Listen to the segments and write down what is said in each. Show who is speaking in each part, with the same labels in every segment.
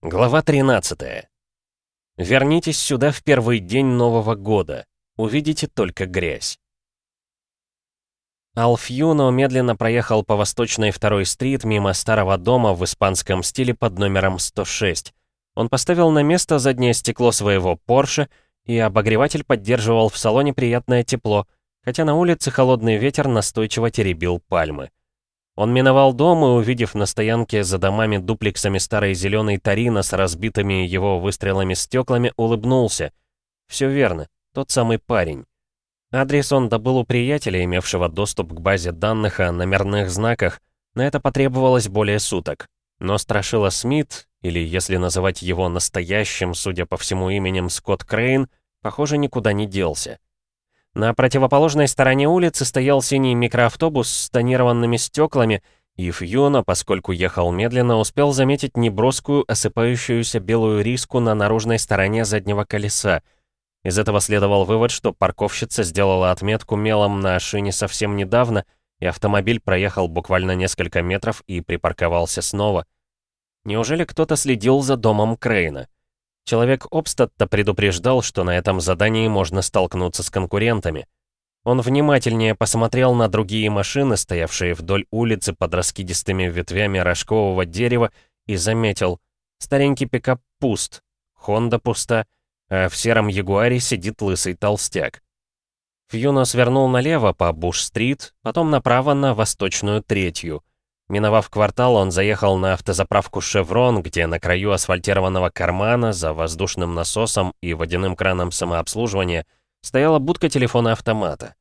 Speaker 1: Глава 13. Вернитесь сюда в первый день Нового года. Увидите только грязь. Алфьюно медленно проехал по восточной второй стрит мимо старого дома в испанском стиле под номером 106. Он поставил на место заднее стекло своего Порше, и обогреватель поддерживал в салоне приятное тепло, хотя на улице холодный ветер настойчиво теребил пальмы. Он миновал дом и, увидев на стоянке за домами дуплексами старой зеленой Тарина с разбитыми его выстрелами стеклами, улыбнулся. Все верно, тот самый парень. Адрес он добыл у приятеля, имевшего доступ к базе данных о номерных знаках. На это потребовалось более суток. Но Страшила Смит, или если называть его настоящим, судя по всему именем Скотт Крейн, похоже, никуда не делся. На противоположной стороне улицы стоял синий микроавтобус с тонированными стеклами, и Фьюна, поскольку ехал медленно, успел заметить неброскую, осыпающуюся белую риску на наружной стороне заднего колеса. Из этого следовал вывод, что парковщица сделала отметку мелом на шине совсем недавно, и автомобиль проехал буквально несколько метров и припарковался снова. Неужели кто-то следил за домом Крейна? Человек Обстатта предупреждал, что на этом задании можно столкнуться с конкурентами. Он внимательнее посмотрел на другие машины, стоявшие вдоль улицы под раскидистыми ветвями рожкового дерева, и заметил, старенький пикап пуст, Хонда пуста, а в сером Ягуаре сидит лысый толстяк. Фьюно свернул налево по Буш-стрит, потом направо на Восточную Третью. Миновав квартал, он заехал на автозаправку «Шеврон», где на краю асфальтированного кармана, за воздушным насосом и водяным краном самообслуживания, стояла будка телефона-автомата.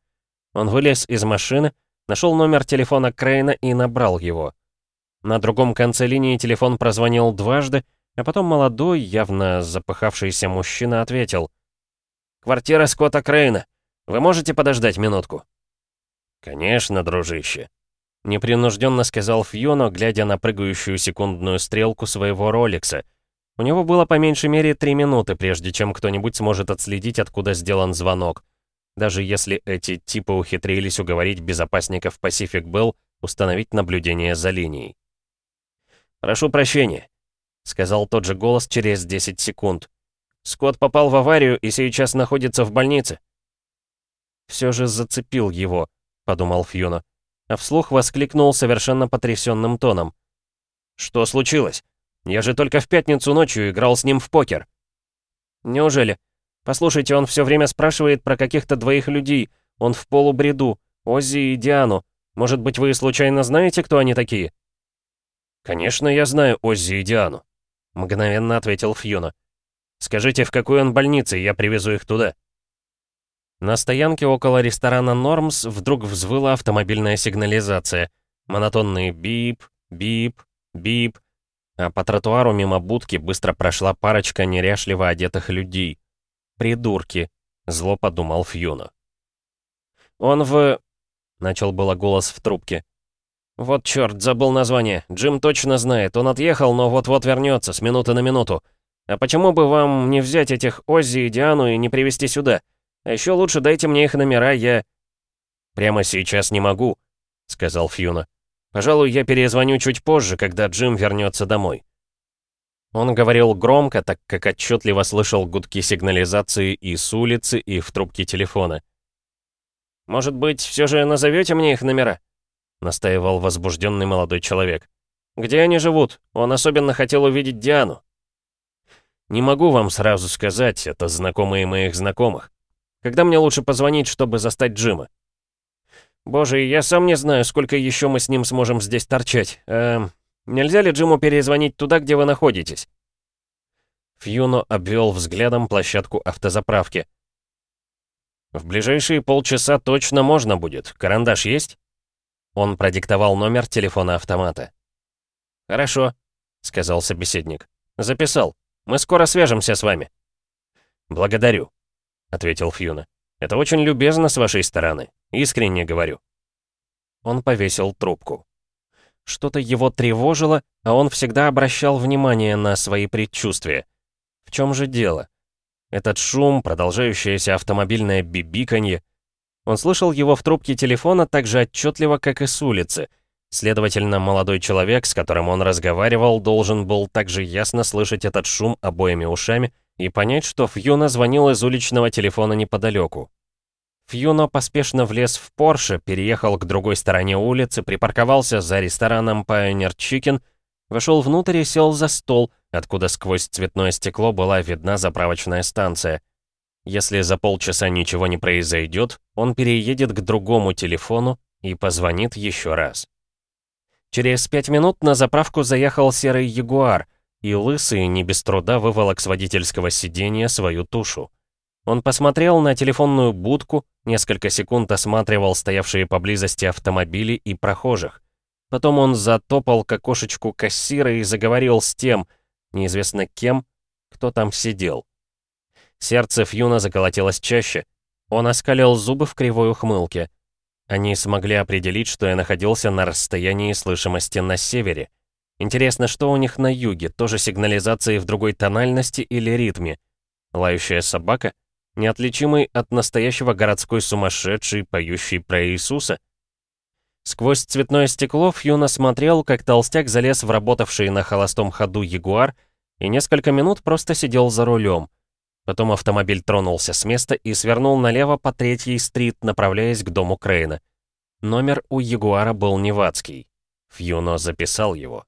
Speaker 1: Он вылез из машины, нашел номер телефона Крейна и набрал его. На другом конце линии телефон прозвонил дважды, а потом молодой, явно запыхавшийся мужчина ответил. «Квартира Скотта Крейна. Вы можете подождать минутку?» «Конечно, дружище», Непринужденно сказал Фьоно, глядя на прыгающую секундную стрелку своего роликса. У него было по меньшей мере три минуты, прежде чем кто-нибудь сможет отследить, откуда сделан звонок. Даже если эти типы ухитрились уговорить безопасников Pacific Bell установить наблюдение за линией. «Прошу прощения», — сказал тот же голос через 10 секунд. «Скотт попал в аварию и сейчас находится в больнице». «Все же зацепил его», — подумал Фьюно а вслух воскликнул совершенно потрясенным тоном. «Что случилось? Я же только в пятницу ночью играл с ним в покер». «Неужели? Послушайте, он все время спрашивает про каких-то двоих людей. Он в полубреду. Оззи и Диану. Может быть, вы случайно знаете, кто они такие?» «Конечно, я знаю Оззи и Диану», — мгновенно ответил Фьюна. «Скажите, в какой он больнице, я привезу их туда». На стоянке около ресторана «Нормс» вдруг взвыла автомобильная сигнализация. Монотонный бип, бип, бип. А по тротуару мимо будки быстро прошла парочка неряшливо одетых людей. «Придурки», — зло подумал Фьюна. «Он в...» — начал было голос в трубке. «Вот черт, забыл название. Джим точно знает. Он отъехал, но вот-вот вернется, с минуты на минуту. А почему бы вам не взять этих Оззи и Диану и не привезти сюда?» А еще лучше дайте мне их номера, я...» «Прямо сейчас не могу», — сказал Фьюна. «Пожалуй, я перезвоню чуть позже, когда Джим вернется домой». Он говорил громко, так как отчетливо слышал гудки сигнализации и с улицы, и в трубке телефона. «Может быть, все же назовете мне их номера?» — настаивал возбужденный молодой человек. «Где они живут? Он особенно хотел увидеть Диану». «Не могу вам сразу сказать, это знакомые моих знакомых. Когда мне лучше позвонить, чтобы застать Джима? Боже, я сам не знаю, сколько еще мы с ним сможем здесь торчать. Эм, нельзя ли Джиму перезвонить туда, где вы находитесь? Фьюно обвел взглядом площадку автозаправки. «В ближайшие полчаса точно можно будет. Карандаш есть?» Он продиктовал номер телефона автомата. «Хорошо», — сказал собеседник. «Записал. Мы скоро свяжемся с вами». «Благодарю», — ответил Фьюна. «Это очень любезно с вашей стороны. Искренне говорю». Он повесил трубку. Что-то его тревожило, а он всегда обращал внимание на свои предчувствия. В чем же дело? Этот шум, продолжающееся автомобильное бибиканье. Он слышал его в трубке телефона так же отчетливо, как и с улицы. Следовательно, молодой человек, с которым он разговаривал, должен был также ясно слышать этот шум обоими ушами и понять, что Фьюна звонил из уличного телефона неподалеку. Фьюно поспешно влез в Порше, переехал к другой стороне улицы, припарковался за рестораном Pioneer Chicken, вошел внутрь и сел за стол, откуда сквозь цветное стекло была видна заправочная станция. Если за полчаса ничего не произойдет, он переедет к другому телефону и позвонит еще раз. Через пять минут на заправку заехал серый Ягуар, и Лысый не без труда выволок с водительского сиденья свою тушу. Он посмотрел на телефонную будку, несколько секунд осматривал стоявшие поблизости автомобили и прохожих. Потом он затопал к окошечку кассира и заговорил с тем, неизвестно кем, кто там сидел. Сердце Фьюна заколотилось чаще. Он оскалил зубы в кривой ухмылке. Они смогли определить, что я находился на расстоянии слышимости на севере. Интересно, что у них на юге, тоже сигнализации в другой тональности или ритме? Лающая собака? Неотличимый от настоящего городской сумасшедший, поющий про Иисуса? Сквозь цветное стекло Фьюна смотрел, как толстяк залез в работавший на холостом ходу Ягуар и несколько минут просто сидел за рулем. Потом автомобиль тронулся с места и свернул налево по третьей стрит, направляясь к дому Крейна. Номер у Ягуара был невадский. Фьюно записал его.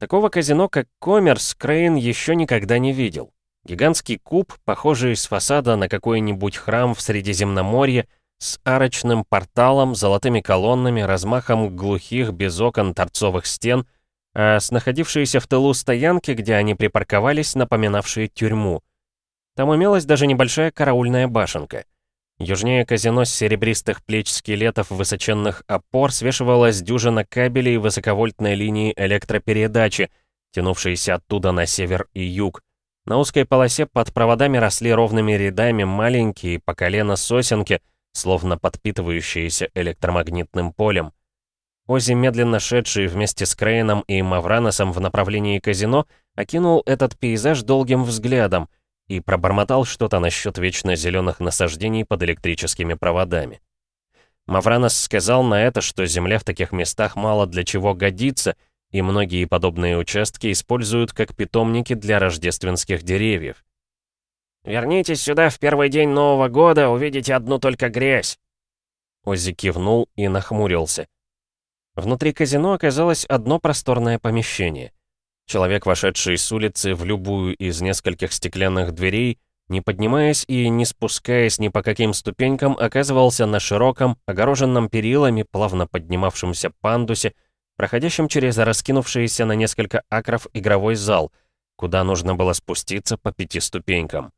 Speaker 1: Такого казино, как Коммерс, Крейн еще никогда не видел. Гигантский куб, похожий с фасада на какой-нибудь храм в Средиземноморье, с арочным порталом, золотыми колоннами, размахом глухих без окон торцовых стен — а с находившейся в тылу стоянки, где они припарковались, напоминавшие тюрьму. Там имелась даже небольшая караульная башенка. Южнее казино с серебристых плеч скелетов высоченных опор свешивалась дюжина кабелей высоковольтной линии электропередачи, тянувшейся оттуда на север и юг. На узкой полосе под проводами росли ровными рядами маленькие по колено сосенки, словно подпитывающиеся электромагнитным полем. Ози, медленно шедший вместе с Крейном и Мавраносом в направлении казино, окинул этот пейзаж долгим взглядом и пробормотал что-то насчет вечно зеленых насаждений под электрическими проводами. Мавранос сказал на это, что земля в таких местах мало для чего годится, и многие подобные участки используют как питомники для рождественских деревьев. «Вернитесь сюда в первый день Нового года, увидите одну только грязь!» Оззи кивнул и нахмурился. Внутри казино оказалось одно просторное помещение. Человек, вошедший с улицы в любую из нескольких стеклянных дверей, не поднимаясь и не спускаясь ни по каким ступенькам, оказывался на широком, огороженном перилами, плавно поднимавшемся пандусе, проходящем через раскинувшийся на несколько акров игровой зал, куда нужно было спуститься по пяти ступенькам.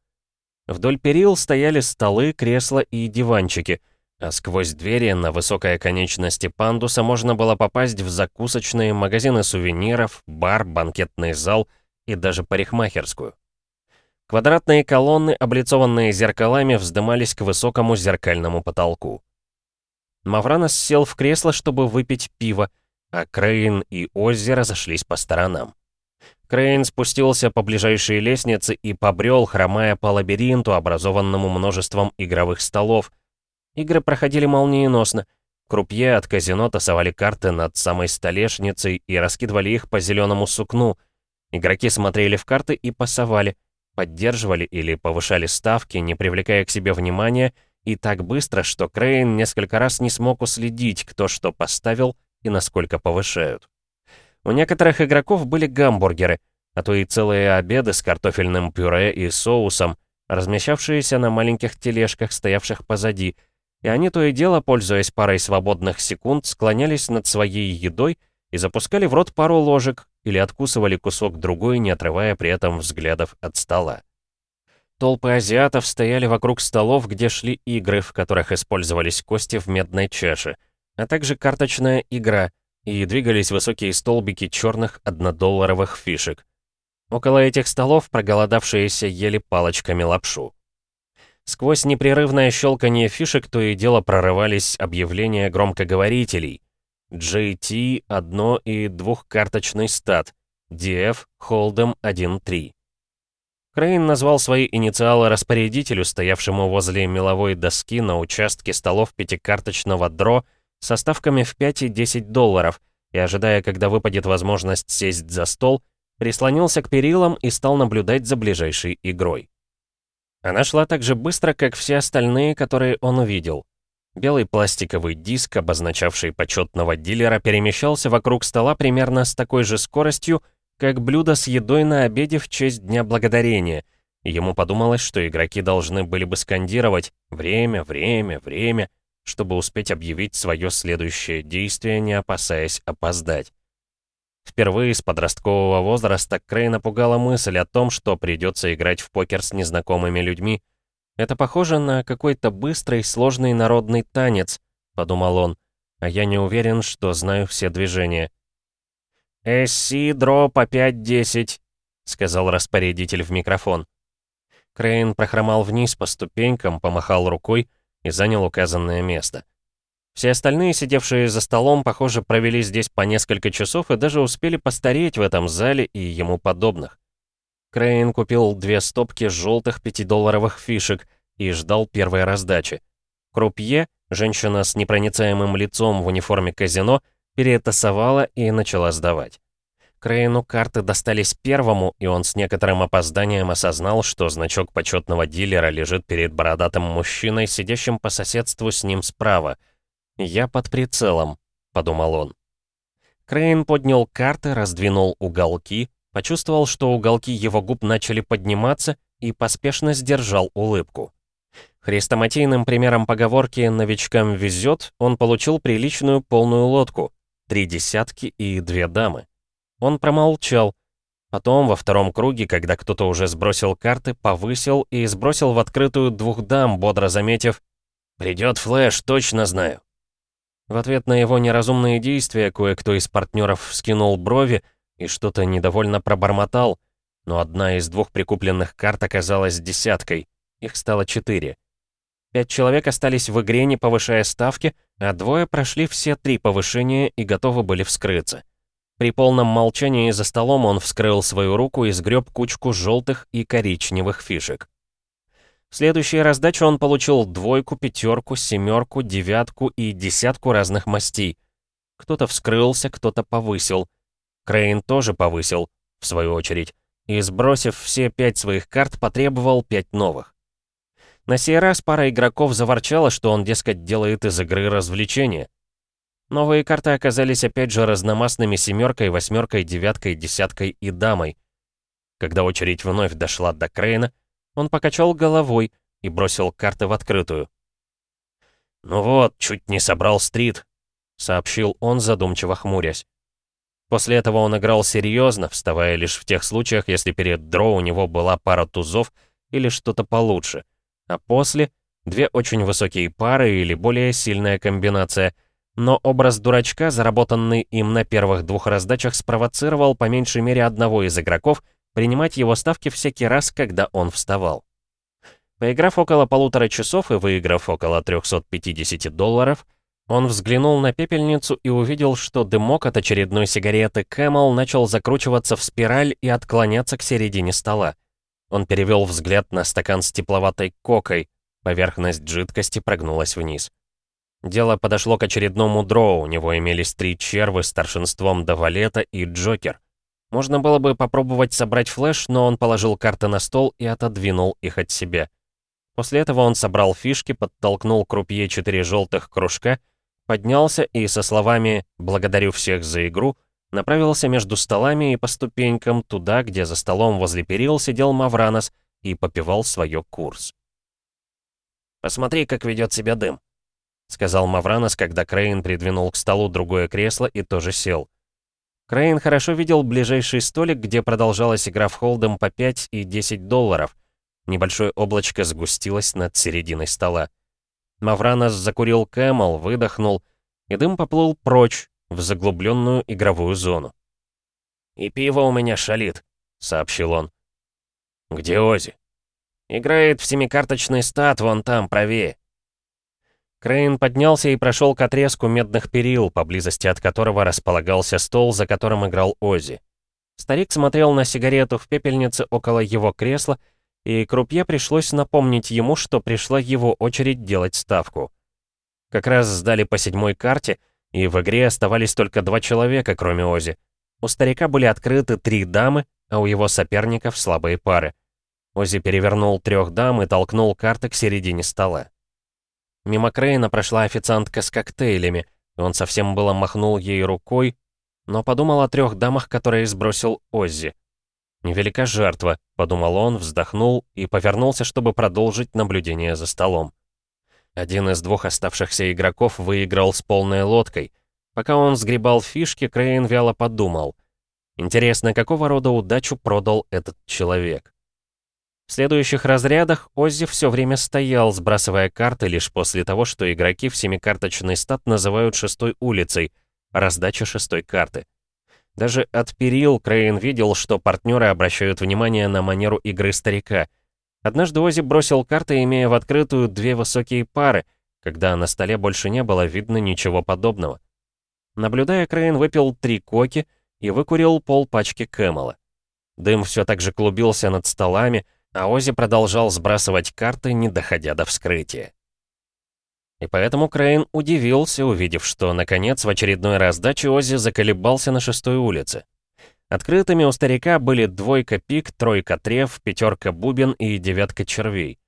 Speaker 1: Вдоль перил стояли столы, кресла и диванчики — а сквозь двери на высокой оконечности пандуса можно было попасть в закусочные, магазины сувениров, бар, банкетный зал и даже парикмахерскую. Квадратные колонны, облицованные зеркалами, вздымались к высокому зеркальному потолку. Мавранос сел в кресло, чтобы выпить пиво, а Крейн и Оззи разошлись по сторонам. Крейн спустился по ближайшей лестнице и побрел, хромая по лабиринту, образованному множеством игровых столов, Игры проходили молниеносно. Крупье от казино тасовали карты над самой столешницей и раскидывали их по зеленому сукну. Игроки смотрели в карты и пасовали, поддерживали или повышали ставки, не привлекая к себе внимания, и так быстро, что Крейн несколько раз не смог уследить, кто что поставил и насколько повышают. У некоторых игроков были гамбургеры, а то и целые обеды с картофельным пюре и соусом, размещавшиеся на маленьких тележках, стоявших позади, и они то и дело, пользуясь парой свободных секунд, склонялись над своей едой и запускали в рот пару ложек или откусывали кусок другой, не отрывая при этом взглядов от стола. Толпы азиатов стояли вокруг столов, где шли игры, в которых использовались кости в медной чаше, а также карточная игра, и двигались высокие столбики черных однодолларовых фишек. Около этих столов проголодавшиеся ели палочками лапшу. Сквозь непрерывное щелканье фишек то и дело прорывались объявления громкоговорителей. JT, одно- и двухкарточный стат. DF, Hold'em 1.3. Крейн назвал свои инициалы распорядителю, стоявшему возле меловой доски на участке столов пятикарточного дро со ставками в 5 и 10 долларов, и, ожидая, когда выпадет возможность сесть за стол, прислонился к перилам и стал наблюдать за ближайшей игрой. Она шла так же быстро, как все остальные, которые он увидел. Белый пластиковый диск, обозначавший почетного дилера, перемещался вокруг стола примерно с такой же скоростью, как блюдо с едой на обеде в честь Дня Благодарения. ему подумалось, что игроки должны были бы скандировать «время, время, время», чтобы успеть объявить свое следующее действие, не опасаясь опоздать. Впервые с подросткового возраста Крей напугала мысль о том, что придется играть в покер с незнакомыми людьми, «Это похоже на какой-то быстрый, сложный народный танец», — подумал он, «а я не уверен, что знаю все движения». «Эсси, дро по 5-10», — сказал распорядитель в микрофон. Крейн прохромал вниз по ступенькам, помахал рукой и занял указанное место. Все остальные, сидевшие за столом, похоже, провели здесь по несколько часов и даже успели постареть в этом зале и ему подобных. Крейн купил две стопки желтых пятидолларовых фишек и ждал первой раздачи. Крупье, женщина с непроницаемым лицом в униформе казино, перетасовала и начала сдавать. Крейну карты достались первому, и он с некоторым опозданием осознал, что значок почетного дилера лежит перед бородатым мужчиной, сидящим по соседству с ним справа. «Я под прицелом», — подумал он. Крейн поднял карты, раздвинул уголки, Почувствовал, что уголки его губ начали подниматься и поспешно сдержал улыбку. Хрестоматийным примером поговорки «новичкам везет» он получил приличную полную лодку, три десятки и две дамы. Он промолчал. Потом, во втором круге, когда кто-то уже сбросил карты, повысил и сбросил в открытую двух дам, бодро заметив «Придет флэш, точно знаю». В ответ на его неразумные действия кое-кто из партнеров вскинул брови, и что-то недовольно пробормотал, но одна из двух прикупленных карт оказалась десяткой, их стало четыре. Пять человек остались в игре, не повышая ставки, а двое прошли все три повышения и готовы были вскрыться. При полном молчании за столом он вскрыл свою руку и сгреб кучку желтых и коричневых фишек. В следующей раздаче он получил двойку, пятерку, семерку, девятку и десятку разных мастей. Кто-то вскрылся, кто-то повысил — Крейн тоже повысил, в свою очередь, и, сбросив все пять своих карт, потребовал пять новых. На сей раз пара игроков заворчала, что он, дескать, делает из игры развлечения. Новые карты оказались опять же разномастными семеркой, восьмеркой, девяткой, десяткой и дамой. Когда очередь вновь дошла до Крейна, он покачал головой и бросил карты в открытую. «Ну вот, чуть не собрал стрит», — сообщил он, задумчиво хмурясь. После этого он играл серьезно, вставая лишь в тех случаях, если перед дро у него была пара тузов или что-то получше. А после — две очень высокие пары или более сильная комбинация. Но образ дурачка, заработанный им на первых двух раздачах, спровоцировал по меньшей мере одного из игроков принимать его ставки всякий раз, когда он вставал. Поиграв около полутора часов и выиграв около 350 долларов, он взглянул на пепельницу и увидел, что дымок от очередной сигареты Camel начал закручиваться в спираль и отклоняться к середине стола. Он перевел взгляд на стакан с тепловатой кокой. Поверхность жидкости прогнулась вниз. Дело подошло к очередному дроу, у него имелись три червы с старшинством до валета и Джокер. Можно было бы попробовать собрать флеш, но он положил карты на стол и отодвинул их от себя. После этого он собрал фишки, подтолкнул крупье четыре желтых кружка — поднялся и со словами «благодарю всех за игру» направился между столами и по ступенькам туда, где за столом возле перил сидел Мавранос и попивал свое курс. «Посмотри, как ведет себя дым», — сказал Мавранос, когда Крейн придвинул к столу другое кресло и тоже сел. Крейн хорошо видел ближайший столик, где продолжалась игра в холдем по 5 и 10 долларов. Небольшое облачко сгустилось над серединой стола. Мавранос закурил Camel, выдохнул, и дым поплыл прочь, в заглубленную игровую зону. «И пиво у меня шалит», — сообщил он. «Где Ози?» «Играет в семикарточный стад вон там, правее». Крейн поднялся и прошел к отрезку медных перил, поблизости от которого располагался стол, за которым играл Ози. Старик смотрел на сигарету в пепельнице около его кресла и Крупье пришлось напомнить ему, что пришла его очередь делать ставку. Как раз сдали по седьмой карте, и в игре оставались только два человека, кроме Ози. У старика были открыты три дамы, а у его соперников слабые пары. Ози перевернул трех дам и толкнул карты к середине стола. Мимо Крейна прошла официантка с коктейлями, и он совсем было махнул ей рукой, но подумал о трех дамах, которые сбросил Оззи. «Невелика жертва», — подумал он, вздохнул и повернулся, чтобы продолжить наблюдение за столом. Один из двух оставшихся игроков выиграл с полной лодкой. Пока он сгребал фишки, Крейн вяло подумал. Интересно, какого рода удачу продал этот человек? В следующих разрядах Оззи все время стоял, сбрасывая карты лишь после того, что игроки в семикарточный стат называют шестой улицей, раздача шестой карты. Даже от перил Крейн видел, что партнеры обращают внимание на манеру игры старика. Однажды Ози бросил карты, имея в открытую две высокие пары, когда на столе больше не было видно ничего подобного. Наблюдая, Крейн выпил три коки и выкурил пол пачки Camel а. Дым все так же клубился над столами, а Ози продолжал сбрасывать карты, не доходя до вскрытия. И поэтому Крейн удивился, увидев, что, наконец, в очередной раздаче Ози заколебался на шестой улице. Открытыми у старика были двойка пик, тройка трев, пятерка бубен и девятка червей.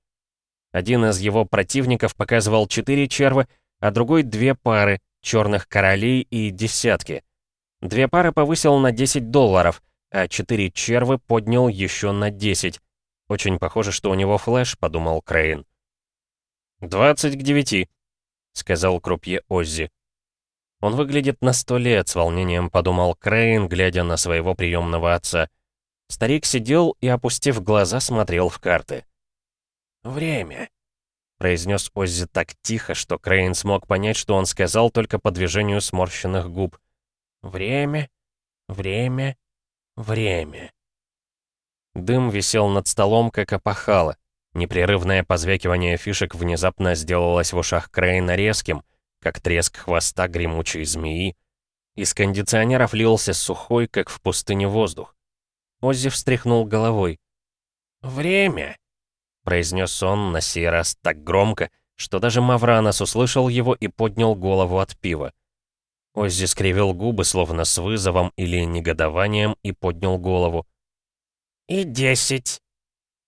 Speaker 1: Один из его противников показывал четыре червы, а другой две пары, черных королей и десятки. Две пары повысил на 10 долларов, а четыре червы поднял еще на 10. Очень похоже, что у него флеш, подумал Крейн. «Двадцать к девяти», — сказал крупье Оззи. «Он выглядит на сто лет», — с волнением подумал Крейн, глядя на своего приемного отца. Старик сидел и, опустив глаза, смотрел в карты. «Время», — произнес Оззи так тихо, что Крейн смог понять, что он сказал только по движению сморщенных губ. «Время, время, время». Дым висел над столом, как опахало. Непрерывное позвякивание фишек внезапно сделалось в ушах Крейна резким, как треск хвоста гремучей змеи. Из кондиционеров лился сухой, как в пустыне, воздух. Оззи встряхнул головой. «Время!» — произнес он на сей раз так громко, что даже Мавранос услышал его и поднял голову от пива. Оззи скривил губы, словно с вызовом или негодованием, и поднял голову. «И десять!»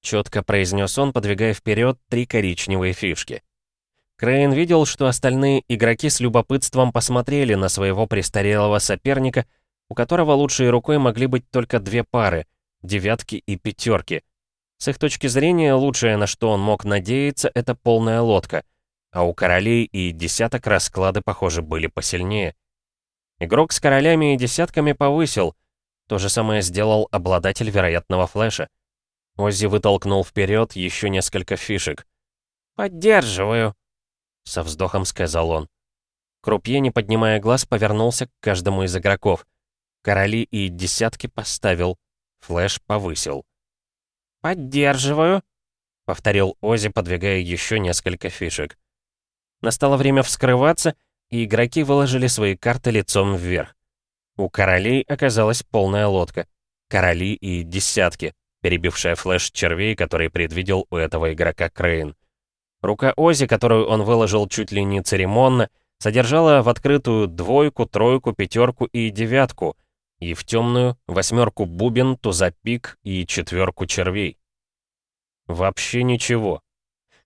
Speaker 1: четко произнес он, подвигая вперед три коричневые фишки. Крейн видел, что остальные игроки с любопытством посмотрели на своего престарелого соперника, у которого лучшей рукой могли быть только две пары — девятки и пятерки. С их точки зрения, лучшее, на что он мог надеяться, это полная лодка, а у королей и десяток расклады, похоже, были посильнее. Игрок с королями и десятками повысил. То же самое сделал обладатель вероятного флеша. Оззи вытолкнул вперед еще несколько фишек. «Поддерживаю», — со вздохом сказал он. Крупье, не поднимая глаз, повернулся к каждому из игроков. Короли и десятки поставил. Флэш повысил. «Поддерживаю», — повторил Ози, подвигая еще несколько фишек. Настало время вскрываться, и игроки выложили свои карты лицом вверх. У королей оказалась полная лодка. Короли и десятки перебившая флеш червей, который предвидел у этого игрока Крейн. Рука Ози, которую он выложил чуть ли не церемонно, содержала в открытую двойку, тройку, пятерку и девятку, и в темную восьмерку бубен, туза пик и четверку червей. Вообще ничего.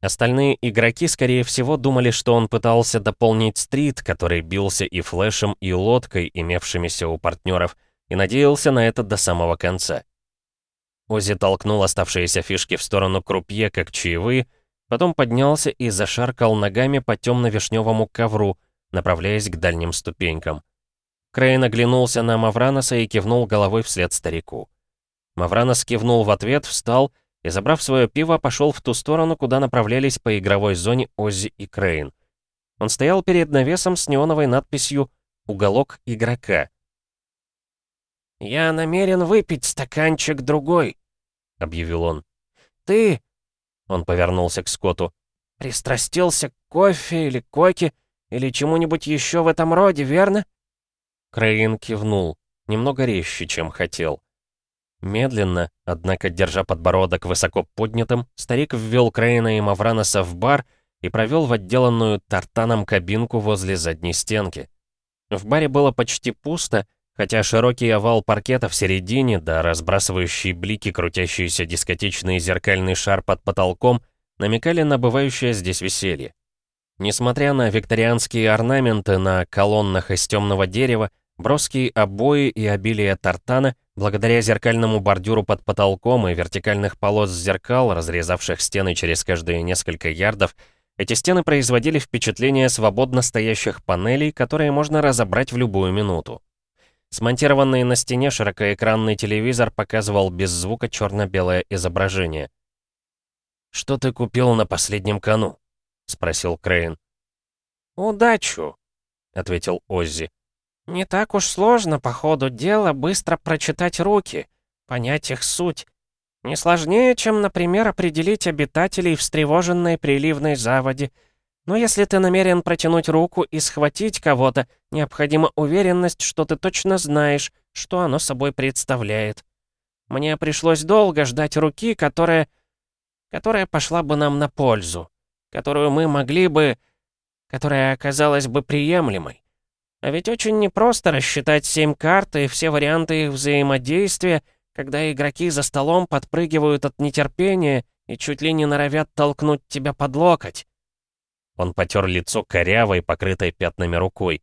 Speaker 1: Остальные игроки, скорее всего, думали, что он пытался дополнить стрит, который бился и флешем, и лодкой, имевшимися у партнеров, и надеялся на это до самого конца. Ози толкнул оставшиеся фишки в сторону крупье, как чаевые, потом поднялся и зашаркал ногами по темно-вишневому ковру, направляясь к дальним ступенькам. Крейн оглянулся на Мавраноса и кивнул головой вслед старику. Мавранос кивнул в ответ, встал и, забрав свое пиво, пошел в ту сторону, куда направлялись по игровой зоне Оззи и Крейн. Он стоял перед навесом с неоновой надписью «Уголок игрока». «Я намерен выпить стаканчик другой», — объявил он. «Ты...» — он повернулся к Скотту. «Пристрастился к кофе или коке, или чему-нибудь еще в этом роде, верно?» Крейн кивнул, немного резче, чем хотел. Медленно, однако, держа подбородок высоко поднятым, старик ввел Крейна и Мавраноса в бар и провел в отделанную тартаном кабинку возле задней стенки. В баре было почти пусто, хотя широкий овал паркета в середине, да разбрасывающий блики крутящийся дискотечный зеркальный шар под потолком намекали на бывающее здесь веселье. Несмотря на викторианские орнаменты на колоннах из темного дерева, броские обои и обилие тартана, благодаря зеркальному бордюру под потолком и вертикальных полос зеркал, разрезавших стены через каждые несколько ярдов, эти стены производили впечатление свободно стоящих панелей, которые можно разобрать в любую минуту. Смонтированный на стене широкоэкранный телевизор показывал без звука черно-белое изображение. «Что ты купил на последнем кону?» — спросил Крейн.
Speaker 2: «Удачу», — ответил Оззи. «Не так уж сложно по ходу дела быстро прочитать руки, понять их суть. Не сложнее, чем, например, определить обитателей встревоженной приливной заводи. Но если ты намерен протянуть руку и схватить кого-то, необходима уверенность, что ты точно знаешь, что оно собой представляет. Мне пришлось долго ждать руки, которая... которая пошла бы нам на пользу которую мы могли бы... которая оказалась бы приемлемой. А ведь очень непросто рассчитать семь карт и все варианты их взаимодействия, когда игроки за столом подпрыгивают от нетерпения и чуть ли не норовят толкнуть тебя под локоть.
Speaker 1: Он потер лицо корявой, покрытой пятнами рукой.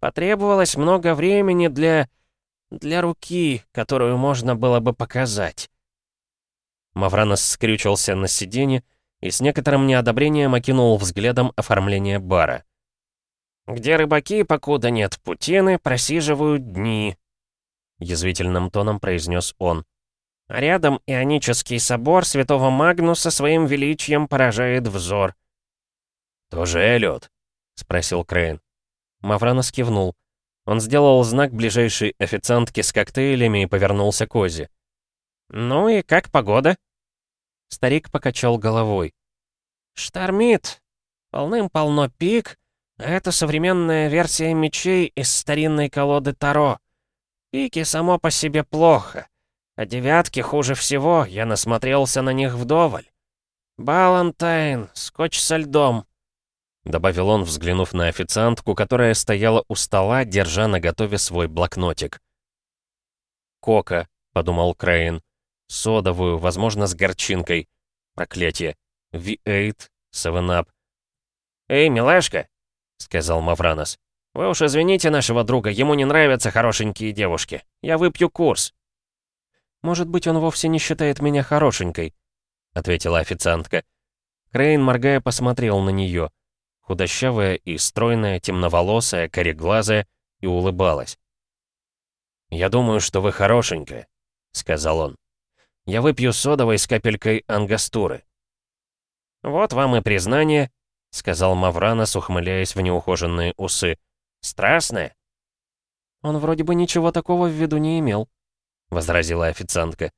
Speaker 2: Потребовалось много времени для... для руки, которую можно было бы показать.
Speaker 1: Мавранос скрючился на сиденье, и с некоторым неодобрением окинул взглядом оформление бара.
Speaker 2: «Где рыбаки, покуда нет путины, просиживают дни», — язвительным тоном произнес он. «А рядом ионический собор святого Магнуса своим величием поражает взор».
Speaker 1: «Тоже Эллиот?» — спросил Крейн.
Speaker 2: Мавранос кивнул. Он сделал знак ближайшей официантке с коктейлями и повернулся к Озе. «Ну и как погода?» Старик покачал головой. «Штормит. Полным-полно пик. Это современная версия мечей из старинной колоды Таро. Пики само по себе плохо. А девятки хуже всего, я насмотрелся на них вдоволь. Балантайн, скотч со льдом», — добавил он, взглянув на официантку, которая стояла у стола, держа наготове свой блокнотик.
Speaker 1: «Кока», — подумал Крейн. Содовую, возможно, с горчинкой. Проклятие. V8, 7-Up.
Speaker 2: «Эй, милашка!» — сказал Мавранос. «Вы уж извините нашего друга, ему не нравятся хорошенькие девушки. Я выпью курс».
Speaker 1: «Может быть, он вовсе не считает меня хорошенькой», — ответила официантка. Крейн, моргая, посмотрел на нее. Худощавая и стройная, темноволосая, кореглазая, и улыбалась. «Я думаю, что вы хорошенькая», — сказал он. Я выпью содовой с капелькой ангастуры».
Speaker 2: «Вот вам и признание», — сказал Мавранос, ухмыляясь в неухоженные усы. «Страстное?»
Speaker 1: «Он вроде бы ничего такого в виду не имел», — возразила официантка.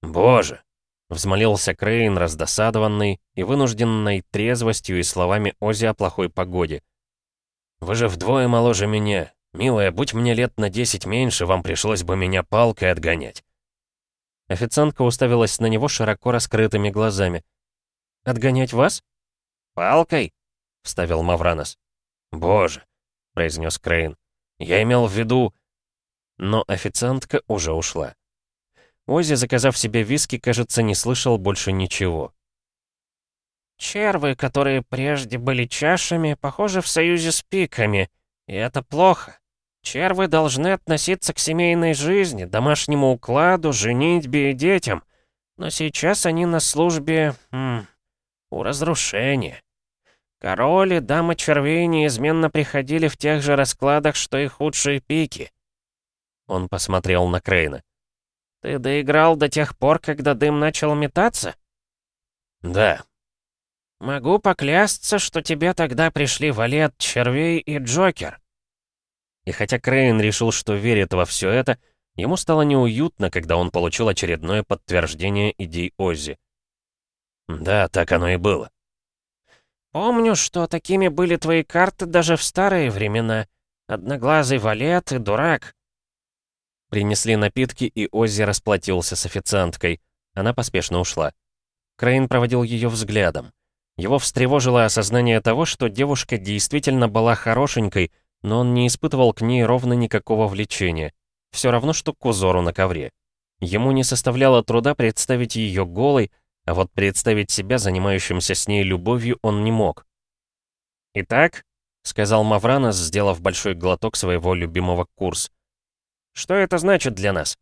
Speaker 2: «Боже!» — взмолился Крейн, раздосадованный и вынужденной трезвостью и словами Ози о плохой погоде. «Вы же вдвое моложе меня. Милая, будь мне лет на десять меньше, вам пришлось бы меня палкой отгонять.
Speaker 1: Официантка уставилась на него широко раскрытыми глазами. «Отгонять вас?»
Speaker 2: «Палкой?»
Speaker 1: — вставил Мавранос.
Speaker 2: «Боже!» — произнес Крейн. «Я имел в виду...»
Speaker 1: Но официантка уже ушла. Ози, заказав себе виски, кажется, не слышал больше ничего.
Speaker 2: «Червы, которые прежде были чашами, похожи в союзе с пиками, и это плохо», Червы должны относиться к семейной жизни, домашнему укладу, женитьбе и детям. Но сейчас они на службе... М, у разрушения. Король и дама червей неизменно приходили в тех же раскладах, что и худшие пики.
Speaker 1: Он посмотрел на Крейна.
Speaker 2: «Ты доиграл до тех пор, когда дым начал метаться?»
Speaker 1: «Да».
Speaker 2: «Могу поклясться, что тебе тогда пришли Валет, Червей и Джокер».
Speaker 1: И хотя Крейн решил, что верит во все это, ему стало неуютно, когда он получил очередное подтверждение идей Оззи. Да, так оно и было.
Speaker 2: «Помню, что такими были твои карты даже в старые времена. Одноглазый валет и дурак».
Speaker 1: Принесли напитки, и Оззи расплатился с официанткой. Она поспешно ушла. Крейн проводил ее взглядом. Его встревожило осознание того, что девушка действительно была хорошенькой, но он не испытывал к ней ровно никакого влечения. Все равно, что к узору на ковре. Ему не составляло труда представить ее голой, а вот представить себя занимающимся с ней любовью он не мог. «Итак», — сказал Мавранос, сделав большой глоток своего любимого курс, «что это значит для нас?»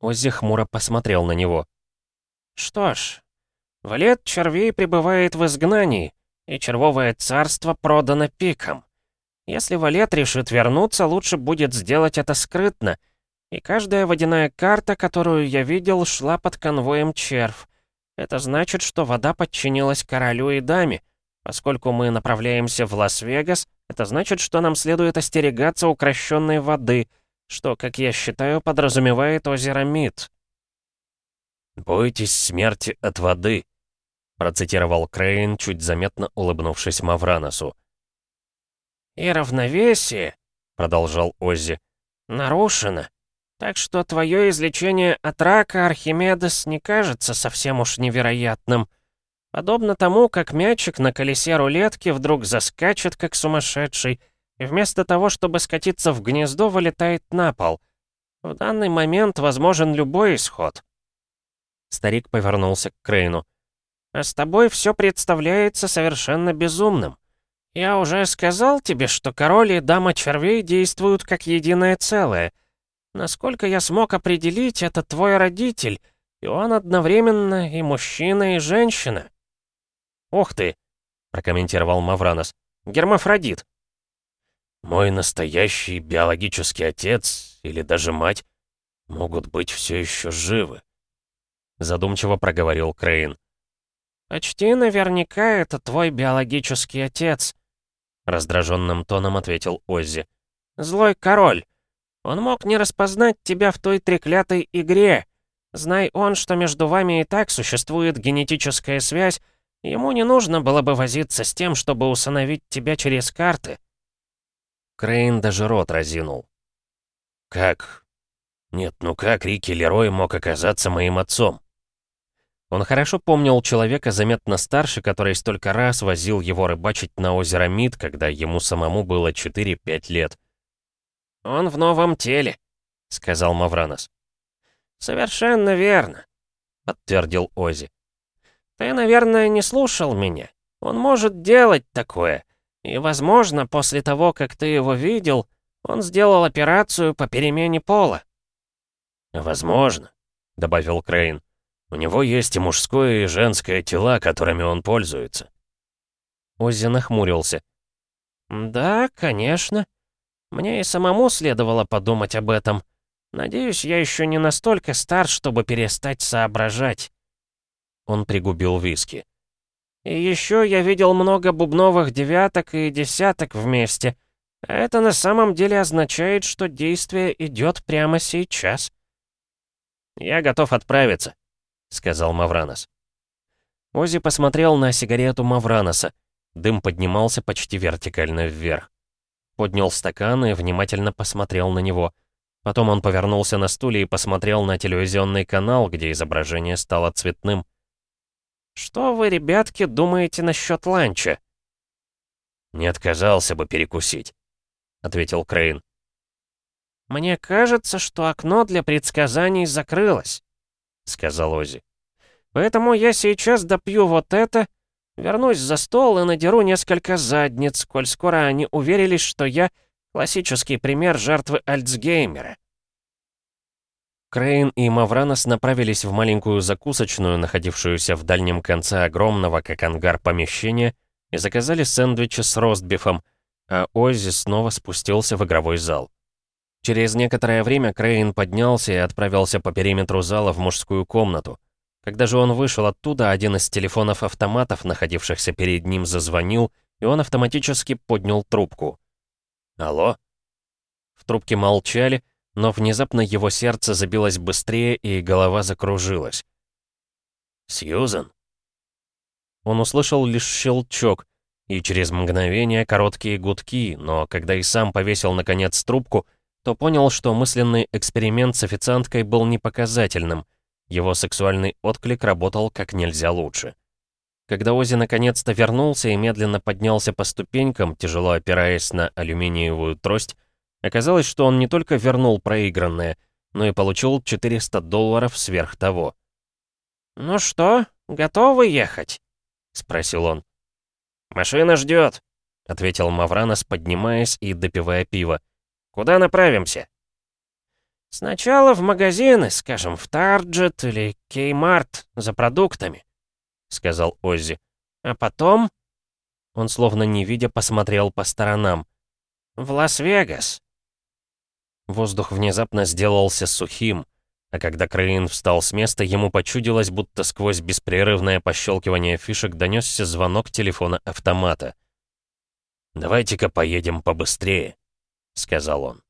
Speaker 1: Оззи хмуро посмотрел на него.
Speaker 2: «Что ж, Валет червей пребывает в изгнании, и червовое царство продано пиком. Если Валет решит вернуться, лучше будет сделать это скрытно, и каждая водяная карта, которую я видел, шла под конвоем червь. Это значит, что вода подчинилась королю и даме. Поскольку мы направляемся в Лас-Вегас, это значит, что нам следует остерегаться укрощенной воды, что, как я считаю, подразумевает озеро Мид.
Speaker 1: «Бойтесь смерти от воды», — процитировал Крейн, чуть заметно улыбнувшись Мавраносу.
Speaker 2: «И равновесие», — продолжал Оззи, — «нарушено. Так что твое излечение от рака, Архимедес, не кажется совсем уж невероятным. Подобно тому, как мячик на колесе рулетки вдруг заскачет, как сумасшедший, и вместо того, чтобы скатиться в гнездо, вылетает на пол. В данный момент возможен любой исход».
Speaker 1: Старик повернулся к Крейну.
Speaker 2: «А с тобой все представляется совершенно безумным. Я уже сказал тебе, что король и дама червей действуют как единое целое — Насколько я смог определить, это твой родитель, и он одновременно и мужчина, и женщина».
Speaker 1: «Ух ты!» — прокомментировал Мавранос. «Гермафродит».
Speaker 3: «Мой настоящий биологический отец или даже мать могут быть все еще живы», — задумчиво проговорил Крейн.
Speaker 2: «Почти наверняка это твой биологический отец», —
Speaker 1: раздраженным тоном ответил Оззи.
Speaker 2: «Злой король. Он мог не распознать тебя в той треклятой игре. Знай он, что между вами и так существует генетическая связь, ему не нужно было бы возиться с тем, чтобы усыновить тебя через карты».
Speaker 1: Крейн даже рот разинул.
Speaker 3: «Как? Нет, ну как Рики Лерой мог оказаться моим отцом?»
Speaker 1: Он хорошо помнил человека заметно старше, который столько раз возил его рыбачить на озеро Мид, когда ему самому было 4-5 лет.
Speaker 2: «Он в новом теле», — сказал Мавранос. «Совершенно верно», — подтвердил Ози. «Ты, наверное, не слушал меня. Он может делать такое. И, возможно, после того, как ты его видел, он сделал операцию по перемене пола».
Speaker 3: «Возможно», — добавил Крейн. «У него есть и мужское, и женское тела, которыми он пользуется».
Speaker 1: Оззи нахмурился.
Speaker 2: «Да, конечно. Мне и самому следовало подумать об этом. Надеюсь, я еще не настолько стар, чтобы перестать соображать.
Speaker 1: Он пригубил виски.
Speaker 2: И еще я видел много бубновых девяток и десяток вместе. А это на самом деле означает, что действие идет прямо сейчас.
Speaker 1: «Я готов отправиться», — сказал Мавранос. Ози посмотрел на сигарету Мавраноса. Дым поднимался почти вертикально вверх поднял стакан и внимательно посмотрел на него. Потом он повернулся на стуле и посмотрел на телевизионный канал, где изображение стало цветным.
Speaker 2: «Что вы, ребятки, думаете насчет ланча?»
Speaker 3: «Не отказался бы перекусить», — ответил Крейн.
Speaker 2: «Мне кажется, что окно для предсказаний закрылось», — сказал Ози. «Поэтому я сейчас допью вот это Вернусь за стол и надеру несколько задниц, коль скоро они уверились, что я классический пример жертвы Альцгеймера.
Speaker 1: Крейн и Мавранос направились в маленькую закусочную, находившуюся в дальнем конце огромного, как ангар, помещения, и заказали сэндвичи с ростбифом, а Оззи снова спустился в игровой зал. Через некоторое время Крейн поднялся и отправился по периметру зала в мужскую комнату. Когда же он вышел оттуда, один из телефонов-автоматов, находившихся перед ним, зазвонил, и он автоматически поднял трубку.
Speaker 3: «Алло?»
Speaker 1: В трубке молчали, но внезапно его сердце забилось быстрее, и голова закружилась.
Speaker 3: «Сьюзан?»
Speaker 1: Он услышал лишь щелчок, и через мгновение короткие гудки, но когда и сам повесил наконец трубку, то понял, что мысленный эксперимент с официанткой был непоказательным — его сексуальный отклик работал как нельзя лучше. Когда Ози наконец-то вернулся и медленно поднялся по ступенькам, тяжело опираясь на алюминиевую трость, оказалось, что он не только вернул проигранное, но и получил 400 долларов сверх того.
Speaker 2: «Ну что, готовы ехать?» — спросил он.
Speaker 3: «Машина ждет», —
Speaker 1: ответил Мавранос, поднимаясь и допивая пиво.
Speaker 3: «Куда направимся?»
Speaker 2: «Сначала в магазины, скажем, в Тарджет или Кеймарт за продуктами», — сказал Оззи. «А потом...»
Speaker 1: Он словно не видя посмотрел по сторонам.
Speaker 2: «В Лас-Вегас».
Speaker 1: Воздух внезапно сделался сухим, а когда Крейн встал с места, ему почудилось, будто сквозь беспрерывное пощелкивание фишек донесся звонок телефона автомата.
Speaker 3: «Давайте-ка поедем побыстрее», — сказал он.